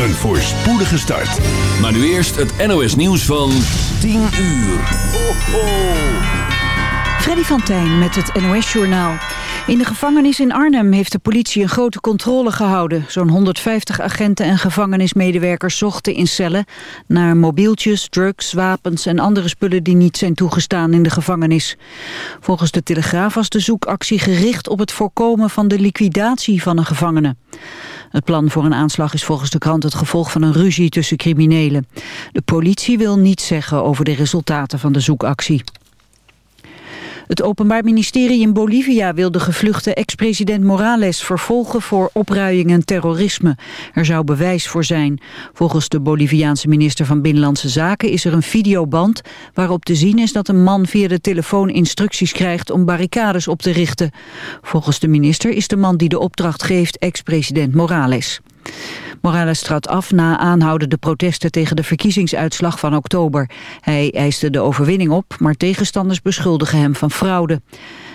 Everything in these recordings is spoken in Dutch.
een voorspoedige start. Maar nu eerst het NOS nieuws van 10 uur. Ho, ho. Freddy van Tijn met het NOS-journaal. In de gevangenis in Arnhem heeft de politie een grote controle gehouden. Zo'n 150 agenten en gevangenismedewerkers zochten in cellen... naar mobieltjes, drugs, wapens en andere spullen die niet zijn toegestaan in de gevangenis. Volgens de Telegraaf was de zoekactie gericht op het voorkomen van de liquidatie van een gevangene. Het plan voor een aanslag is volgens de krant het gevolg van een ruzie tussen criminelen. De politie wil niets zeggen over de resultaten van de zoekactie. Het Openbaar Ministerie in Bolivia wil de gevluchte ex-president Morales vervolgen voor opruiing en terrorisme. Er zou bewijs voor zijn. Volgens de Boliviaanse minister van Binnenlandse Zaken is er een videoband waarop te zien is dat een man via de telefoon instructies krijgt om barricades op te richten. Volgens de minister is de man die de opdracht geeft ex-president Morales. Morales trad af na aanhoudende protesten tegen de verkiezingsuitslag van oktober. Hij eiste de overwinning op, maar tegenstanders beschuldigen hem van fraude.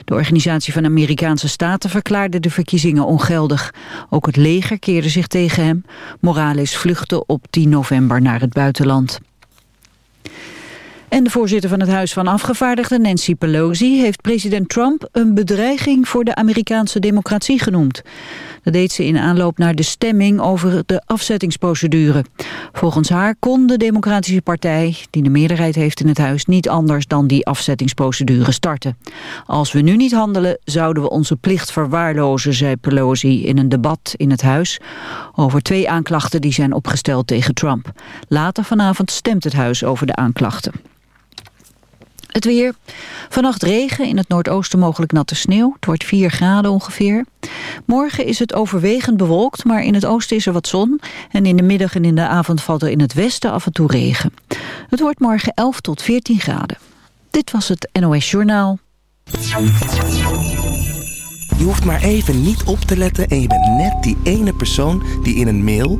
De Organisatie van Amerikaanse Staten verklaarde de verkiezingen ongeldig. Ook het leger keerde zich tegen hem. Morales vluchtte op 10 november naar het buitenland. En de voorzitter van het Huis van Afgevaardigden, Nancy Pelosi, heeft president Trump een bedreiging voor de Amerikaanse democratie genoemd. Dat deed ze in aanloop naar de stemming over de afzettingsprocedure. Volgens haar kon de Democratische Partij, die de meerderheid heeft in het huis, niet anders dan die afzettingsprocedure starten. Als we nu niet handelen, zouden we onze plicht verwaarlozen, zei Pelosi in een debat in het huis over twee aanklachten die zijn opgesteld tegen Trump. Later vanavond stemt het huis over de aanklachten. Het weer. Vannacht regen, in het noordoosten mogelijk natte sneeuw. Het wordt 4 graden ongeveer. Morgen is het overwegend bewolkt, maar in het oosten is er wat zon. En in de middag en in de avond valt er in het westen af en toe regen. Het wordt morgen 11 tot 14 graden. Dit was het NOS Journaal. Je hoeft maar even niet op te letten en je bent net die ene persoon die in een mail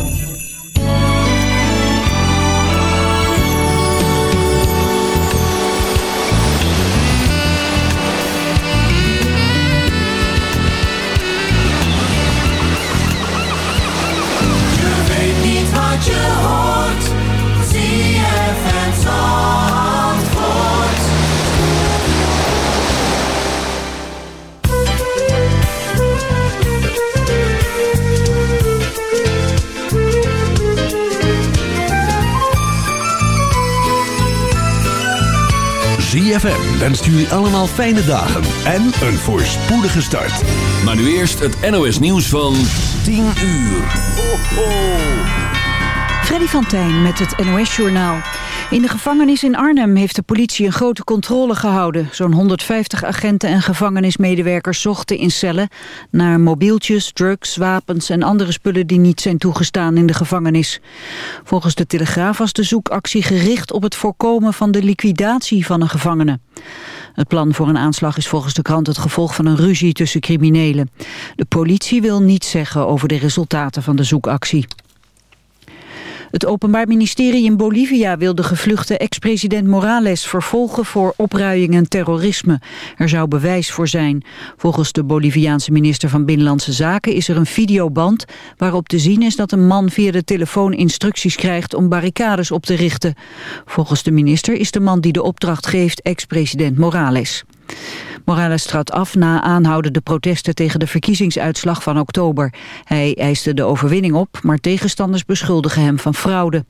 ZFM wenst jullie allemaal fijne dagen en een voorspoedige start. Maar nu eerst het NOS nieuws van 10 uur. Ho, ho. Freddy van Tijn met het NOS-journaal. In de gevangenis in Arnhem heeft de politie een grote controle gehouden. Zo'n 150 agenten en gevangenismedewerkers zochten in cellen... naar mobieltjes, drugs, wapens en andere spullen die niet zijn toegestaan in de gevangenis. Volgens de Telegraaf was de zoekactie gericht op het voorkomen van de liquidatie van een gevangene. Het plan voor een aanslag is volgens de krant het gevolg van een ruzie tussen criminelen. De politie wil niets zeggen over de resultaten van de zoekactie. Het Openbaar Ministerie in Bolivia wil de gevluchte ex-president Morales vervolgen voor opruiing en terrorisme. Er zou bewijs voor zijn. Volgens de Boliviaanse minister van Binnenlandse Zaken is er een videoband waarop te zien is dat een man via de telefoon instructies krijgt om barricades op te richten. Volgens de minister is de man die de opdracht geeft ex-president Morales. Morales trad af na aanhoudende protesten tegen de verkiezingsuitslag van oktober. Hij eiste de overwinning op, maar tegenstanders beschuldigen hem van fraude.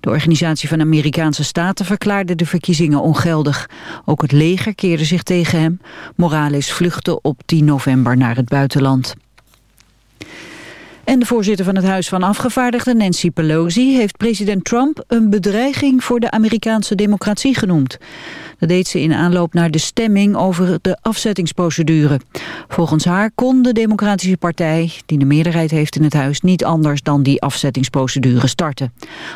De Organisatie van Amerikaanse Staten verklaarde de verkiezingen ongeldig. Ook het leger keerde zich tegen hem. Morales vluchtte op 10 november naar het buitenland. En de voorzitter van het Huis van Afgevaardigden, Nancy Pelosi, heeft president Trump een bedreiging voor de Amerikaanse democratie genoemd. Dat deed ze in aanloop naar de stemming over de afzettingsprocedure. Volgens haar kon de Democratische Partij, die de meerderheid heeft in het huis, niet anders dan die afzettingsprocedure starten.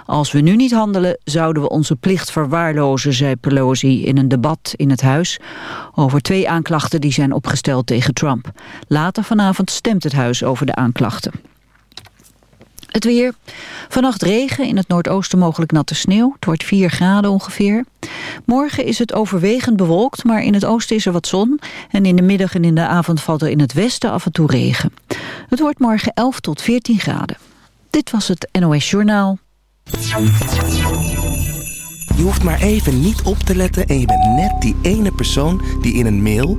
Als we nu niet handelen, zouden we onze plicht verwaarlozen, zei Pelosi in een debat in het huis over twee aanklachten die zijn opgesteld tegen Trump. Later vanavond stemt het huis over de aanklachten. Het weer. Vannacht regen, in het noordoosten mogelijk natte sneeuw. Het wordt 4 graden ongeveer. Morgen is het overwegend bewolkt, maar in het oosten is er wat zon. En in de middag en in de avond valt er in het westen af en toe regen. Het wordt morgen 11 tot 14 graden. Dit was het NOS Journaal. Je hoeft maar even niet op te letten en je bent net die ene persoon die in een mail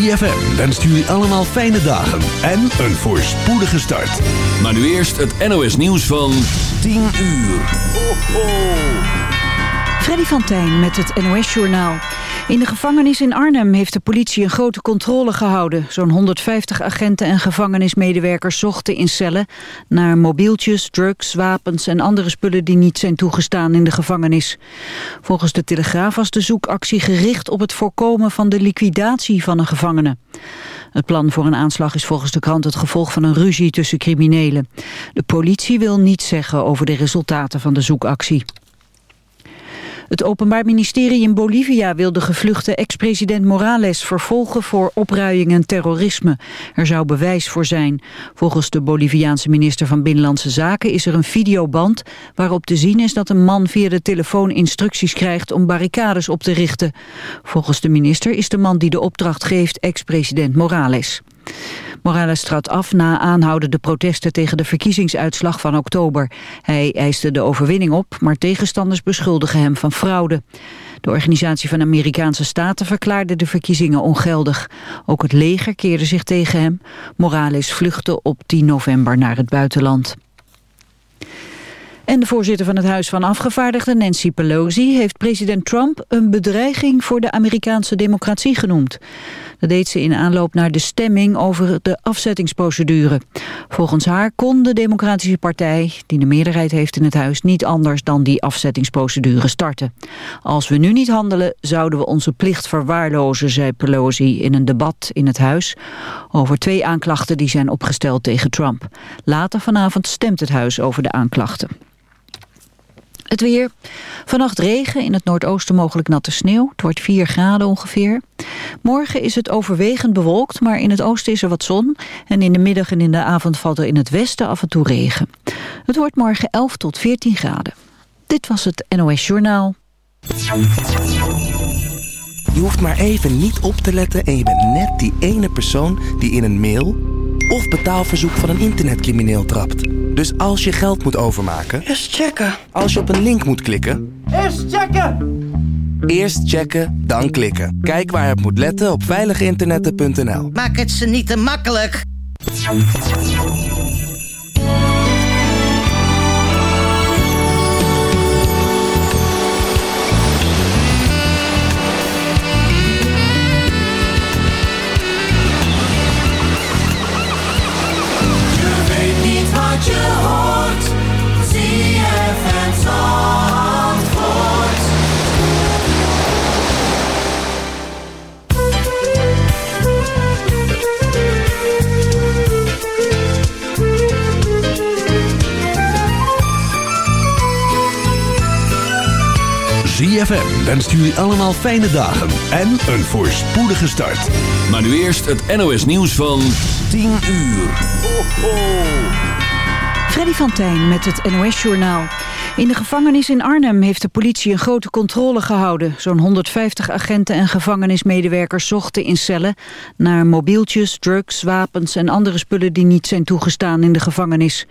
3FM jullie allemaal fijne dagen en een voorspoedige start. Maar nu eerst het NOS nieuws van 10 uur. Ho. Freddy van Tijn met het NOS Journaal. In de gevangenis in Arnhem heeft de politie een grote controle gehouden. Zo'n 150 agenten en gevangenismedewerkers zochten in cellen... naar mobieltjes, drugs, wapens en andere spullen die niet zijn toegestaan in de gevangenis. Volgens de Telegraaf was de zoekactie gericht op het voorkomen van de liquidatie van een gevangene. Het plan voor een aanslag is volgens de krant het gevolg van een ruzie tussen criminelen. De politie wil niets zeggen over de resultaten van de zoekactie. Het Openbaar Ministerie in Bolivia wil de gevluchte ex-president Morales vervolgen voor opruiing en terrorisme. Er zou bewijs voor zijn. Volgens de Boliviaanse minister van Binnenlandse Zaken is er een videoband waarop te zien is dat een man via de telefoon instructies krijgt om barricades op te richten. Volgens de minister is de man die de opdracht geeft ex-president Morales. Morales trad af na aanhoudende protesten tegen de verkiezingsuitslag van oktober. Hij eiste de overwinning op, maar tegenstanders beschuldigen hem van fraude. De Organisatie van Amerikaanse Staten verklaarde de verkiezingen ongeldig. Ook het leger keerde zich tegen hem. Morales vluchtte op 10 november naar het buitenland. En de voorzitter van het Huis van Afgevaardigden, Nancy Pelosi, heeft president Trump een bedreiging voor de Amerikaanse democratie genoemd. Dat deed ze in aanloop naar de stemming over de afzettingsprocedure. Volgens haar kon de Democratische Partij, die de meerderheid heeft in het huis, niet anders dan die afzettingsprocedure starten. Als we nu niet handelen, zouden we onze plicht verwaarlozen, zei Pelosi in een debat in het huis over twee aanklachten die zijn opgesteld tegen Trump. Later vanavond stemt het huis over de aanklachten. Het weer. Vannacht regen, in het noordoosten mogelijk natte sneeuw. Het wordt 4 graden ongeveer. Morgen is het overwegend bewolkt, maar in het oosten is er wat zon. En in de middag en in de avond valt er in het westen af en toe regen. Het wordt morgen 11 tot 14 graden. Dit was het NOS Journaal. Je hoeft maar even niet op te letten en je bent net die ene persoon die in een mail of betaalverzoek van een internetcrimineel trapt. Dus als je geld moet overmaken, Eerst checken. als je op een link moet klikken, Eerst checken. eerst checken, dan klikken. Kijk waar het moet letten op veiliginternetten.nl. Maak het ze niet te makkelijk. ZFM wenst jullie allemaal fijne dagen en een voorspoedige start. Maar nu eerst het NOS nieuws van 10 uur. Freddy van Tijn met het NOS-journaal. In de gevangenis in Arnhem heeft de politie een grote controle gehouden. Zo'n 150 agenten en gevangenismedewerkers zochten in cellen... naar mobieltjes, drugs, wapens en andere spullen die niet zijn toegestaan in de gevangenis.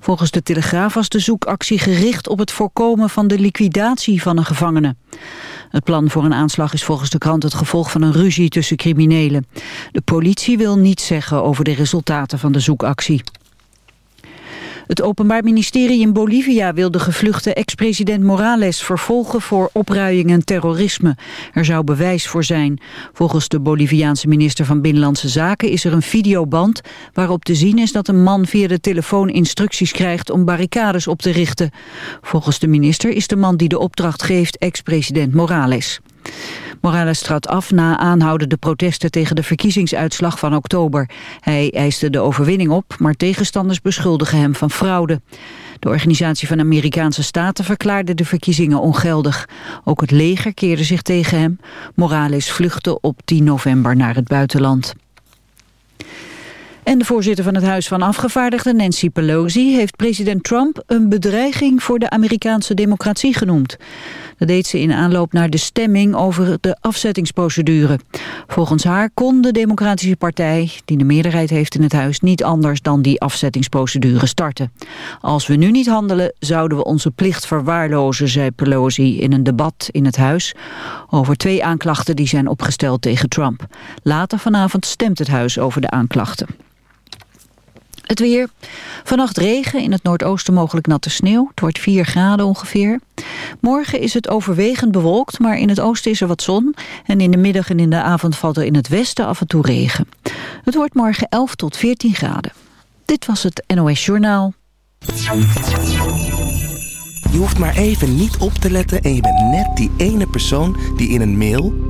Volgens de Telegraaf was de zoekactie gericht op het voorkomen van de liquidatie van een gevangene. Het plan voor een aanslag is volgens de krant het gevolg van een ruzie tussen criminelen. De politie wil niets zeggen over de resultaten van de zoekactie. Het Openbaar Ministerie in Bolivia wil de gevluchte ex-president Morales vervolgen voor opruiing en terrorisme. Er zou bewijs voor zijn. Volgens de Boliviaanse minister van Binnenlandse Zaken is er een videoband waarop te zien is dat een man via de telefoon instructies krijgt om barricades op te richten. Volgens de minister is de man die de opdracht geeft ex-president Morales. Morales trad af na aanhoudende protesten tegen de verkiezingsuitslag van oktober. Hij eiste de overwinning op, maar tegenstanders beschuldigen hem van fraude. De Organisatie van Amerikaanse Staten verklaarde de verkiezingen ongeldig. Ook het leger keerde zich tegen hem. Morales vluchtte op 10 november naar het buitenland. En de voorzitter van het Huis van Afgevaardigden, Nancy Pelosi, heeft president Trump een bedreiging voor de Amerikaanse democratie genoemd. Dat deed ze in aanloop naar de stemming over de afzettingsprocedure. Volgens haar kon de Democratische Partij, die de meerderheid heeft in het huis, niet anders dan die afzettingsprocedure starten. Als we nu niet handelen, zouden we onze plicht verwaarlozen, zei Pelosi in een debat in het huis over twee aanklachten die zijn opgesteld tegen Trump. Later vanavond stemt het huis over de aanklachten. Het weer. Vannacht regen, in het noordoosten mogelijk natte sneeuw. Het wordt 4 graden ongeveer. Morgen is het overwegend bewolkt, maar in het oosten is er wat zon. En in de middag en in de avond valt er in het westen af en toe regen. Het wordt morgen 11 tot 14 graden. Dit was het NOS Journaal. Je hoeft maar even niet op te letten en je bent net die ene persoon die in een mail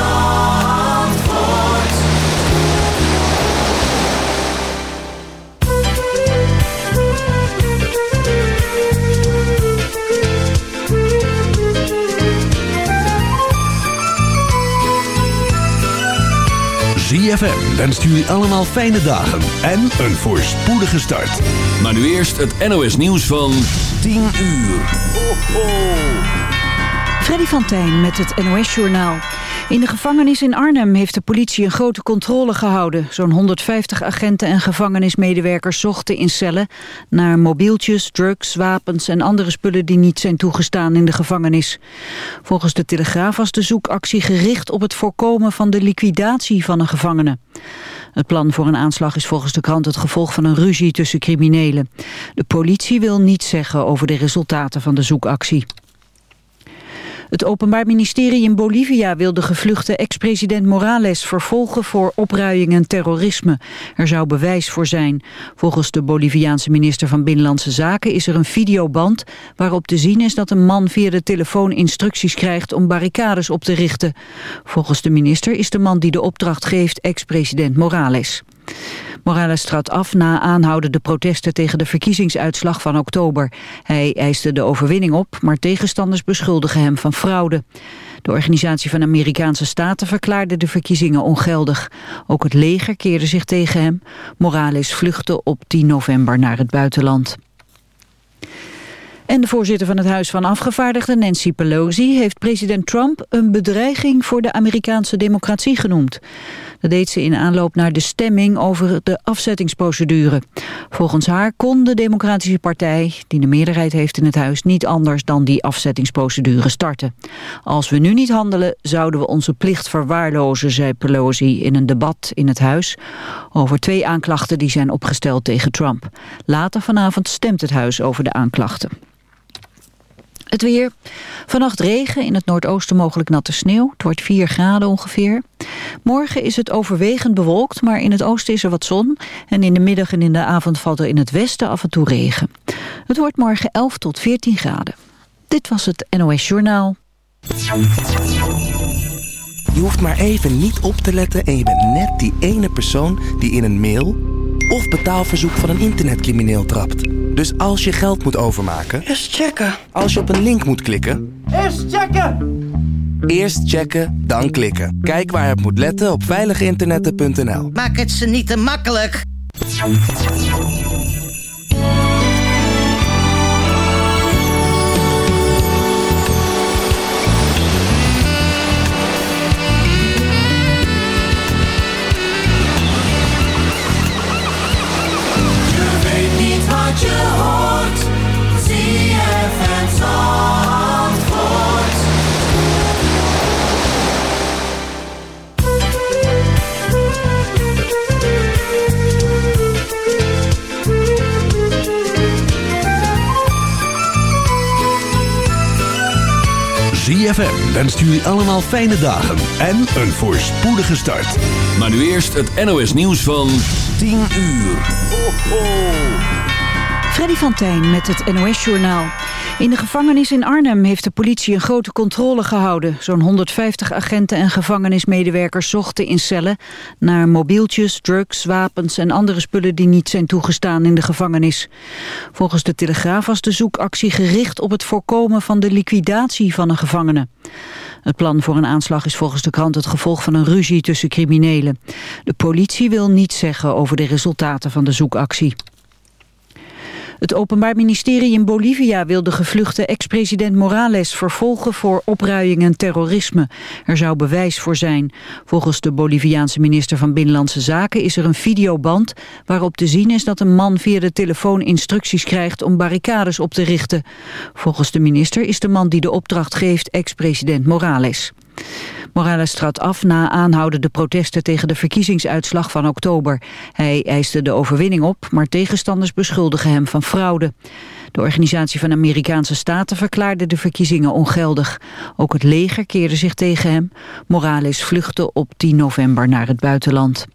ZFM Zandvoort. ZFM wenst jullie allemaal fijne dagen en een voorspoedige start. Maar nu eerst het NOS nieuws van 10 uur. Freddy van Tijn met het NOS-journaal. In de gevangenis in Arnhem heeft de politie een grote controle gehouden. Zo'n 150 agenten en gevangenismedewerkers zochten in cellen... naar mobieltjes, drugs, wapens en andere spullen die niet zijn toegestaan in de gevangenis. Volgens de Telegraaf was de zoekactie gericht op het voorkomen van de liquidatie van een gevangene. Het plan voor een aanslag is volgens de krant het gevolg van een ruzie tussen criminelen. De politie wil niets zeggen over de resultaten van de zoekactie. Het Openbaar Ministerie in Bolivia wil de gevluchte ex-president Morales vervolgen voor opruiing en terrorisme. Er zou bewijs voor zijn. Volgens de Boliviaanse minister van Binnenlandse Zaken is er een videoband waarop te zien is dat een man via de telefoon instructies krijgt om barricades op te richten. Volgens de minister is de man die de opdracht geeft ex-president Morales. Morales trad af na aanhoudende protesten tegen de verkiezingsuitslag van oktober. Hij eiste de overwinning op, maar tegenstanders beschuldigen hem van fraude. De Organisatie van Amerikaanse Staten verklaarde de verkiezingen ongeldig. Ook het leger keerde zich tegen hem. Morales vluchtte op 10 november naar het buitenland. En de voorzitter van het Huis van Afgevaardigden, Nancy Pelosi, heeft president Trump een bedreiging voor de Amerikaanse democratie genoemd. Dat deed ze in aanloop naar de stemming over de afzettingsprocedure. Volgens haar kon de Democratische Partij, die de meerderheid heeft in het huis, niet anders dan die afzettingsprocedure starten. Als we nu niet handelen, zouden we onze plicht verwaarlozen, zei Pelosi in een debat in het huis over twee aanklachten die zijn opgesteld tegen Trump. Later vanavond stemt het huis over de aanklachten. Het weer. Vannacht regen, in het noordoosten mogelijk natte sneeuw. Het wordt 4 graden ongeveer. Morgen is het overwegend bewolkt, maar in het oosten is er wat zon. En in de middag en in de avond valt er in het westen af en toe regen. Het wordt morgen 11 tot 14 graden. Dit was het NOS Journaal. Je hoeft maar even niet op te letten en je bent net die ene persoon die in een mail of betaalverzoek van een internetcrimineel trapt. Dus als je geld moet overmaken, Eerst checken. als je op een link moet klikken, Eerst checken. eerst checken, dan klikken. Kijk waar het moet letten op veiliginternetten.nl. Maak het ze niet te makkelijk. ZFM wenst jullie allemaal fijne dagen en een voorspoedige start. Maar nu eerst het NOS nieuws van 10 uur. Freddy van Tijn met het NOS-journaal. In de gevangenis in Arnhem heeft de politie een grote controle gehouden. Zo'n 150 agenten en gevangenismedewerkers zochten in cellen... naar mobieltjes, drugs, wapens en andere spullen die niet zijn toegestaan in de gevangenis. Volgens de Telegraaf was de zoekactie gericht op het voorkomen van de liquidatie van een gevangene. Het plan voor een aanslag is volgens de krant het gevolg van een ruzie tussen criminelen. De politie wil niets zeggen over de resultaten van de zoekactie. Het Openbaar Ministerie in Bolivia wil de gevluchte ex-president Morales vervolgen voor opruiing en terrorisme. Er zou bewijs voor zijn. Volgens de Boliviaanse minister van Binnenlandse Zaken is er een videoband waarop te zien is dat een man via de telefoon instructies krijgt om barricades op te richten. Volgens de minister is de man die de opdracht geeft ex-president Morales. Morales trad af na aanhoudende protesten tegen de verkiezingsuitslag van oktober. Hij eiste de overwinning op, maar tegenstanders beschuldigen hem van fraude. De Organisatie van Amerikaanse Staten verklaarde de verkiezingen ongeldig. Ook het leger keerde zich tegen hem. Morales vluchtte op 10 november naar het buitenland.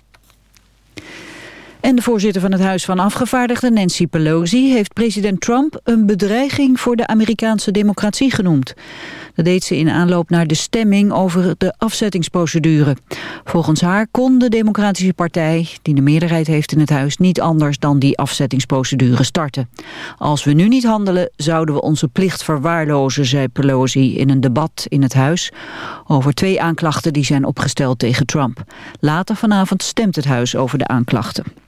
En de voorzitter van het Huis van Afgevaardigden, Nancy Pelosi, heeft president Trump een bedreiging voor de Amerikaanse democratie genoemd. Dat deed ze in aanloop naar de stemming over de afzettingsprocedure. Volgens haar kon de Democratische Partij, die de meerderheid heeft in het huis, niet anders dan die afzettingsprocedure starten. Als we nu niet handelen, zouden we onze plicht verwaarlozen, zei Pelosi in een debat in het huis over twee aanklachten die zijn opgesteld tegen Trump. Later vanavond stemt het huis over de aanklachten.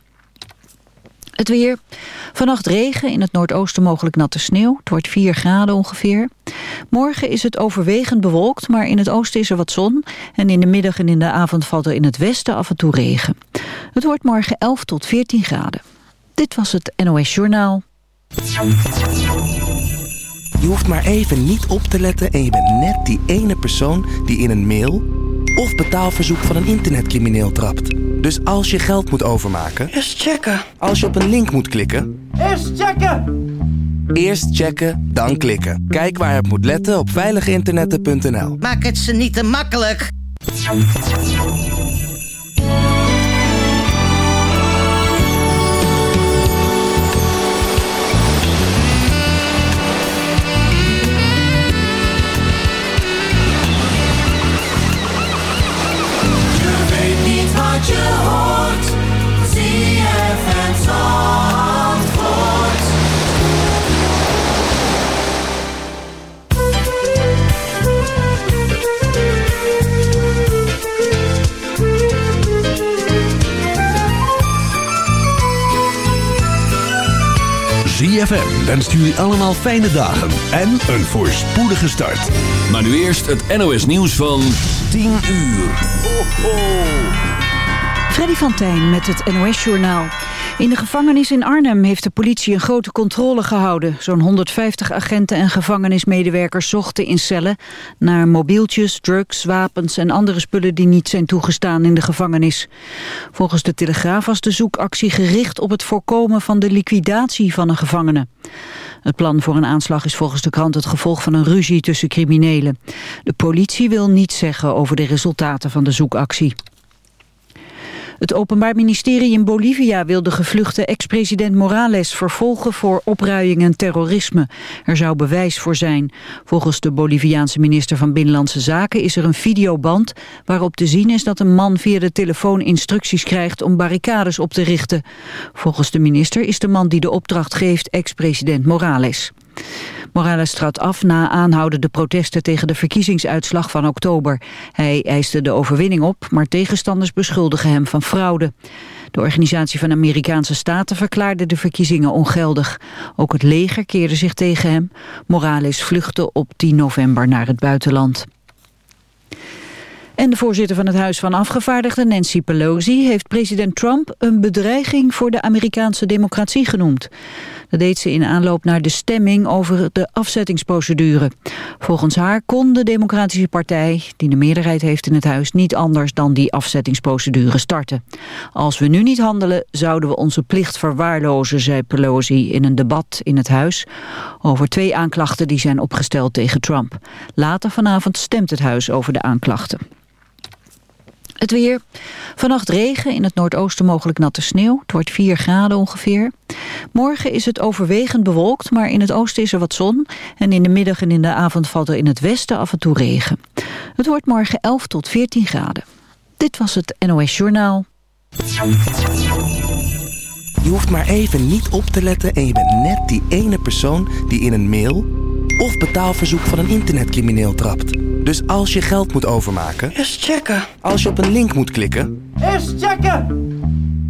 Het weer. Vannacht regen, in het noordoosten mogelijk natte sneeuw. Het wordt 4 graden ongeveer. Morgen is het overwegend bewolkt, maar in het oosten is er wat zon. En in de middag en in de avond valt er in het westen af en toe regen. Het wordt morgen 11 tot 14 graden. Dit was het NOS Journaal. Je hoeft maar even niet op te letten en je bent net die ene persoon die in een mail of betaalverzoek van een internetcrimineel trapt. Dus als je geld moet overmaken, Eerst checken. als je op een link moet klikken, Eerst checken. eerst checken, dan klikken. Kijk waar het moet letten op veiliginternetten.nl. Maak het ze niet te makkelijk. ZFM wenst jullie allemaal fijne dagen en een voorspoedige start. Maar nu eerst het NOS nieuws van 10 uur. Freddy van Tijn met het NOS-journaal. In de gevangenis in Arnhem heeft de politie een grote controle gehouden. Zo'n 150 agenten en gevangenismedewerkers zochten in cellen... naar mobieltjes, drugs, wapens en andere spullen die niet zijn toegestaan in de gevangenis. Volgens de Telegraaf was de zoekactie gericht op het voorkomen van de liquidatie van een gevangene. Het plan voor een aanslag is volgens de krant het gevolg van een ruzie tussen criminelen. De politie wil niets zeggen over de resultaten van de zoekactie. Het Openbaar Ministerie in Bolivia wil de gevluchte ex-president Morales vervolgen voor opruiing en terrorisme. Er zou bewijs voor zijn. Volgens de Boliviaanse minister van Binnenlandse Zaken is er een videoband waarop te zien is dat een man via de telefoon instructies krijgt om barricades op te richten. Volgens de minister is de man die de opdracht geeft ex-president Morales. Morales trad af na aanhoudende protesten tegen de verkiezingsuitslag van oktober. Hij eiste de overwinning op, maar tegenstanders beschuldigen hem van fraude. De Organisatie van Amerikaanse Staten verklaarde de verkiezingen ongeldig. Ook het leger keerde zich tegen hem. Morales vluchtte op 10 november naar het buitenland. En de voorzitter van het Huis van Afgevaardigden, Nancy Pelosi... heeft president Trump een bedreiging voor de Amerikaanse democratie genoemd. Dat deed ze in aanloop naar de stemming over de afzettingsprocedure. Volgens haar kon de Democratische Partij, die de meerderheid heeft in het huis... niet anders dan die afzettingsprocedure starten. Als we nu niet handelen, zouden we onze plicht verwaarlozen... zei Pelosi in een debat in het huis... over twee aanklachten die zijn opgesteld tegen Trump. Later vanavond stemt het huis over de aanklachten. Het weer. Vannacht regen, in het noordoosten mogelijk natte sneeuw. Het wordt 4 graden ongeveer. Morgen is het overwegend bewolkt, maar in het oosten is er wat zon. En in de middag en in de avond valt er in het westen af en toe regen. Het wordt morgen 11 tot 14 graden. Dit was het NOS Journaal. Je hoeft maar even niet op te letten en je bent net die ene persoon die in een mail of betaalverzoek van een internetcrimineel trapt. Dus als je geld moet overmaken, Eerst checken. als je op een link moet klikken, Eerst checken.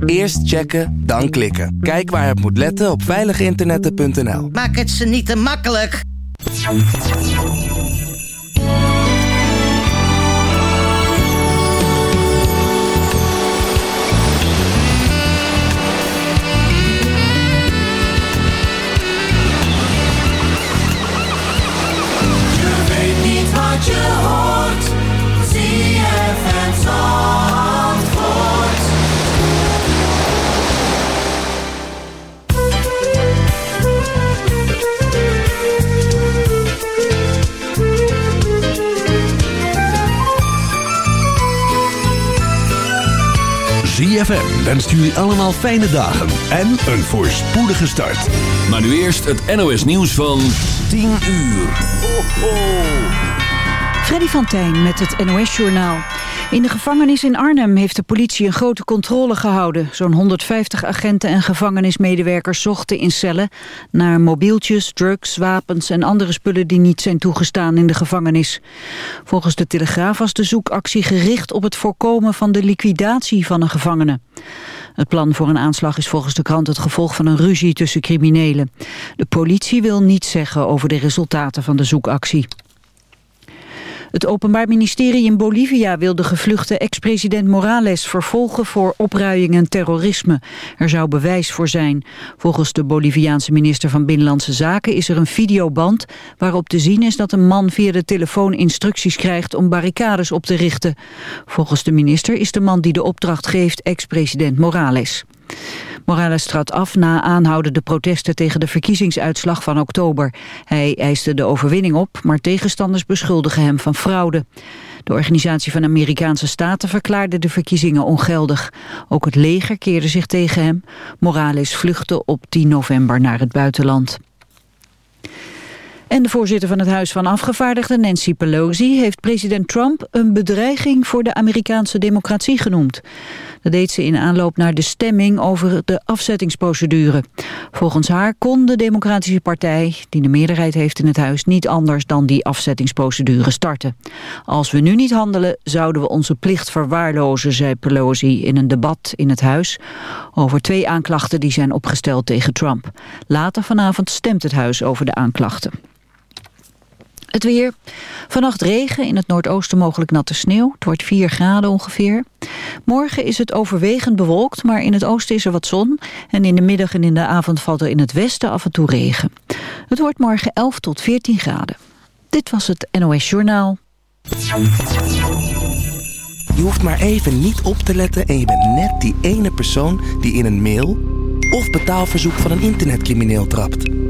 eerst checken, dan klikken. Kijk waar het moet letten op veiliginternetten.nl. Maak het ze niet te makkelijk. ZFM wenst jullie allemaal fijne dagen en een voorspoedige start. Maar nu eerst het NOS nieuws van 10 uur. Freddy van Tijn met het NOS-journaal. In de gevangenis in Arnhem heeft de politie een grote controle gehouden. Zo'n 150 agenten en gevangenismedewerkers zochten in cellen... naar mobieltjes, drugs, wapens en andere spullen die niet zijn toegestaan in de gevangenis. Volgens de Telegraaf was de zoekactie gericht op het voorkomen van de liquidatie van een gevangene. Het plan voor een aanslag is volgens de krant het gevolg van een ruzie tussen criminelen. De politie wil niets zeggen over de resultaten van de zoekactie. Het Openbaar Ministerie in Bolivia wil de gevluchte ex-president Morales vervolgen voor opruiing en terrorisme. Er zou bewijs voor zijn. Volgens de Boliviaanse minister van Binnenlandse Zaken is er een videoband waarop te zien is dat een man via de telefoon instructies krijgt om barricades op te richten. Volgens de minister is de man die de opdracht geeft ex-president Morales. Morales trad af na aanhoudende protesten tegen de verkiezingsuitslag van oktober. Hij eiste de overwinning op, maar tegenstanders beschuldigen hem van fraude. De Organisatie van Amerikaanse Staten verklaarde de verkiezingen ongeldig. Ook het leger keerde zich tegen hem. Morales vluchtte op 10 november naar het buitenland. En de voorzitter van het Huis van Afgevaardigden, Nancy Pelosi, heeft president Trump een bedreiging voor de Amerikaanse democratie genoemd. Dat deed ze in aanloop naar de stemming over de afzettingsprocedure. Volgens haar kon de Democratische Partij, die de meerderheid heeft in het huis, niet anders dan die afzettingsprocedure starten. Als we nu niet handelen, zouden we onze plicht verwaarlozen, zei Pelosi in een debat in het huis over twee aanklachten die zijn opgesteld tegen Trump. Later vanavond stemt het huis over de aanklachten. Het weer. Vannacht regen, in het noordoosten mogelijk natte sneeuw. Het wordt 4 graden ongeveer. Morgen is het overwegend bewolkt, maar in het oosten is er wat zon. En in de middag en in de avond valt er in het westen af en toe regen. Het wordt morgen 11 tot 14 graden. Dit was het NOS Journaal. Je hoeft maar even niet op te letten en je bent net die ene persoon die in een mail of betaalverzoek van een internetcrimineel trapt.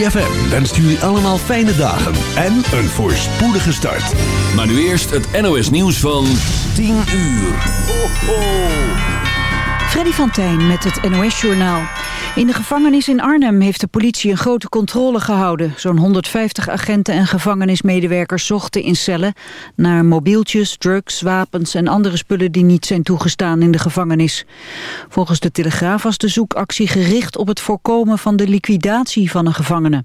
ZFM wenst jullie allemaal fijne dagen en een voorspoedige start. Maar nu eerst het NOS nieuws van 10 uur. Freddy van Tijn met het NOS-journaal. In de gevangenis in Arnhem heeft de politie een grote controle gehouden. Zo'n 150 agenten en gevangenismedewerkers zochten in cellen... naar mobieltjes, drugs, wapens en andere spullen die niet zijn toegestaan in de gevangenis. Volgens de Telegraaf was de zoekactie gericht op het voorkomen van de liquidatie van een gevangene.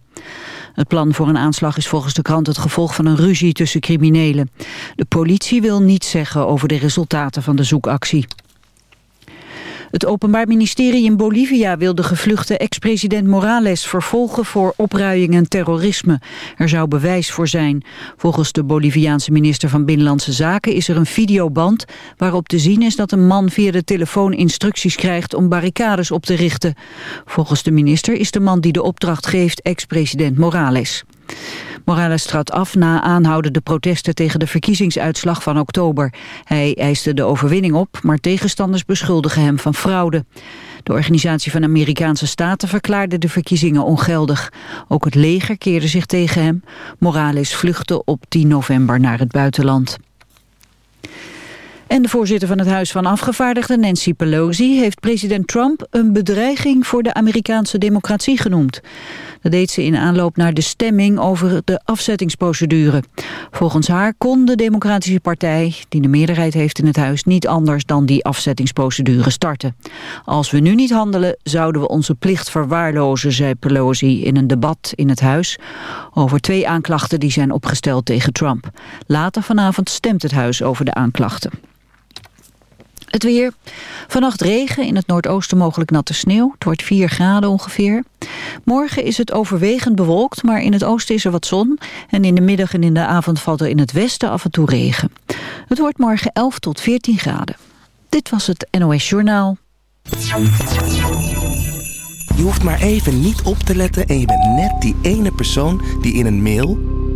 Het plan voor een aanslag is volgens de krant het gevolg van een ruzie tussen criminelen. De politie wil niets zeggen over de resultaten van de zoekactie. Het Openbaar Ministerie in Bolivia wil de gevluchte ex-president Morales vervolgen voor opruiing en terrorisme. Er zou bewijs voor zijn. Volgens de Boliviaanse minister van Binnenlandse Zaken is er een videoband waarop te zien is dat een man via de telefoon instructies krijgt om barricades op te richten. Volgens de minister is de man die de opdracht geeft ex-president Morales. Morales trad af na aanhoudende protesten tegen de verkiezingsuitslag van oktober. Hij eiste de overwinning op, maar tegenstanders beschuldigen hem van fraude. De Organisatie van Amerikaanse Staten verklaarde de verkiezingen ongeldig. Ook het leger keerde zich tegen hem. Morales vluchtte op 10 november naar het buitenland. En de voorzitter van het Huis van Afgevaardigden, Nancy Pelosi, heeft president Trump een bedreiging voor de Amerikaanse democratie genoemd. Dat deed ze in aanloop naar de stemming over de afzettingsprocedure. Volgens haar kon de Democratische Partij, die de meerderheid heeft in het huis, niet anders dan die afzettingsprocedure starten. Als we nu niet handelen, zouden we onze plicht verwaarlozen, zei Pelosi in een debat in het huis over twee aanklachten die zijn opgesteld tegen Trump. Later vanavond stemt het huis over de aanklachten. Het weer. Vannacht regen, in het noordoosten mogelijk natte sneeuw. Het wordt 4 graden ongeveer. Morgen is het overwegend bewolkt, maar in het oosten is er wat zon. En in de middag en in de avond valt er in het westen af en toe regen. Het wordt morgen 11 tot 14 graden. Dit was het NOS Journaal. Je hoeft maar even niet op te letten en je bent net die ene persoon die in een mail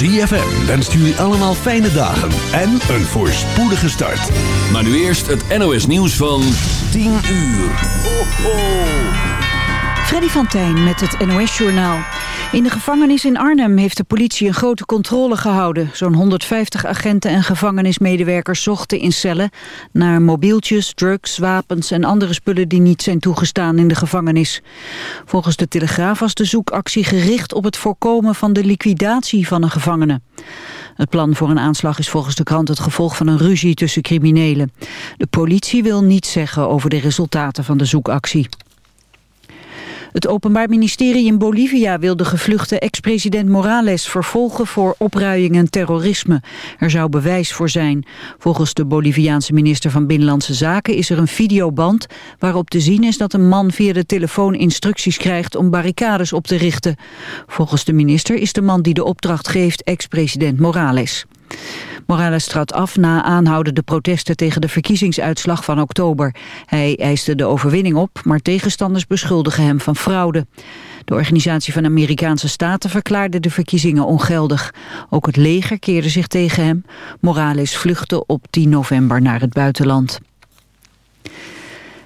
ZFM wenst jullie allemaal fijne dagen en een voorspoedige start. Maar nu eerst het NOS nieuws van 10 uur. Freddy van met het NOS-journaal. In de gevangenis in Arnhem heeft de politie een grote controle gehouden. Zo'n 150 agenten en gevangenismedewerkers zochten in cellen... naar mobieltjes, drugs, wapens en andere spullen die niet zijn toegestaan in de gevangenis. Volgens de Telegraaf was de zoekactie gericht op het voorkomen van de liquidatie van een gevangene. Het plan voor een aanslag is volgens de krant het gevolg van een ruzie tussen criminelen. De politie wil niets zeggen over de resultaten van de zoekactie. Het Openbaar Ministerie in Bolivia wil de gevluchte ex-president Morales vervolgen voor opruiing en terrorisme. Er zou bewijs voor zijn. Volgens de Boliviaanse minister van Binnenlandse Zaken is er een videoband waarop te zien is dat een man via de telefoon instructies krijgt om barricades op te richten. Volgens de minister is de man die de opdracht geeft ex-president Morales. Morales trad af na aanhoudende protesten tegen de verkiezingsuitslag van oktober. Hij eiste de overwinning op, maar tegenstanders beschuldigen hem van fraude. De Organisatie van Amerikaanse Staten verklaarde de verkiezingen ongeldig. Ook het leger keerde zich tegen hem. Morales vluchtte op 10 november naar het buitenland.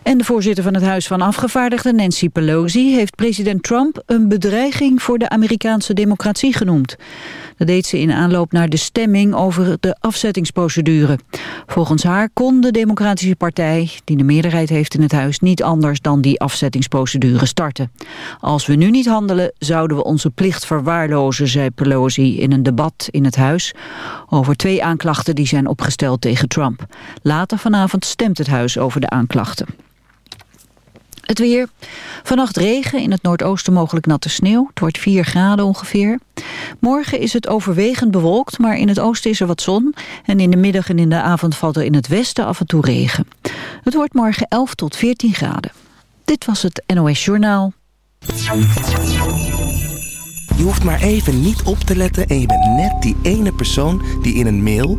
En de voorzitter van het Huis van Afgevaardigden, Nancy Pelosi... heeft president Trump een bedreiging voor de Amerikaanse democratie genoemd. Dat deed ze in aanloop naar de stemming over de afzettingsprocedure. Volgens haar kon de Democratische Partij, die de meerderheid heeft in het huis... niet anders dan die afzettingsprocedure starten. Als we nu niet handelen, zouden we onze plicht verwaarlozen... zei Pelosi in een debat in het huis... over twee aanklachten die zijn opgesteld tegen Trump. Later vanavond stemt het huis over de aanklachten. Het weer. Vannacht regen, in het noordoosten mogelijk natte sneeuw. Het wordt 4 graden ongeveer. Morgen is het overwegend bewolkt, maar in het oosten is er wat zon. En in de middag en in de avond valt er in het westen af en toe regen. Het wordt morgen 11 tot 14 graden. Dit was het NOS Journaal. Je hoeft maar even niet op te letten en je bent net die ene persoon die in een mail